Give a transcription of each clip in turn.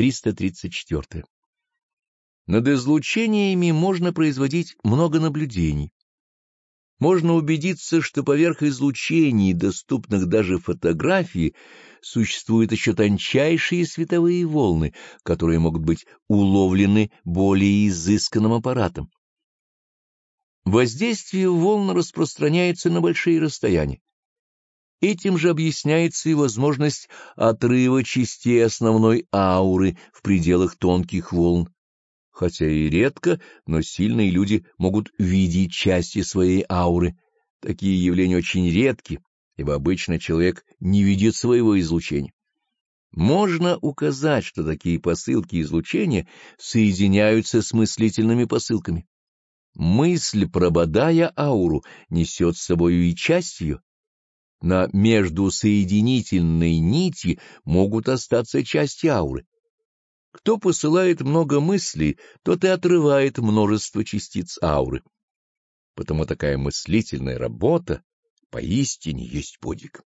334. Над излучениями можно производить много наблюдений. Можно убедиться, что поверх излучений, доступных даже фотографии, существуют еще тончайшие световые волны, которые могут быть уловлены более изысканным аппаратом. Воздействие волн распространяется на большие расстояния. Этим же объясняется и возможность отрыва частей основной ауры в пределах тонких волн. Хотя и редко, но сильные люди могут видеть части своей ауры. Такие явления очень редки, ибо обычно человек не видит своего излучения. Можно указать, что такие посылки излучения соединяются с мыслительными посылками. Мысль, прободая ауру, несет с собой и часть ее. На междусоединительной нити могут остаться части ауры. Кто посылает много мыслей, тот и отрывает множество частиц ауры. Потому такая мыслительная работа поистине есть подвиг.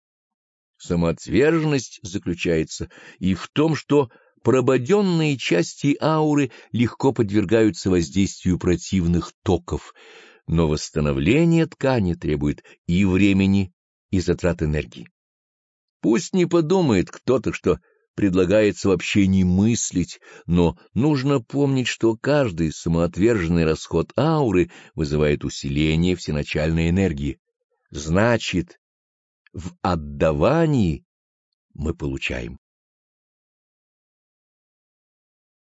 Самоотверженность заключается и в том, что прободенные части ауры легко подвергаются воздействию противных токов, но восстановление ткани требует и времени, и затрат энергии. Пусть не подумает кто-то, что предлагается вообще не мыслить, но нужно помнить, что каждый самоотверженный расход ауры вызывает усиление всеначальной энергии. Значит, в отдавании мы получаем.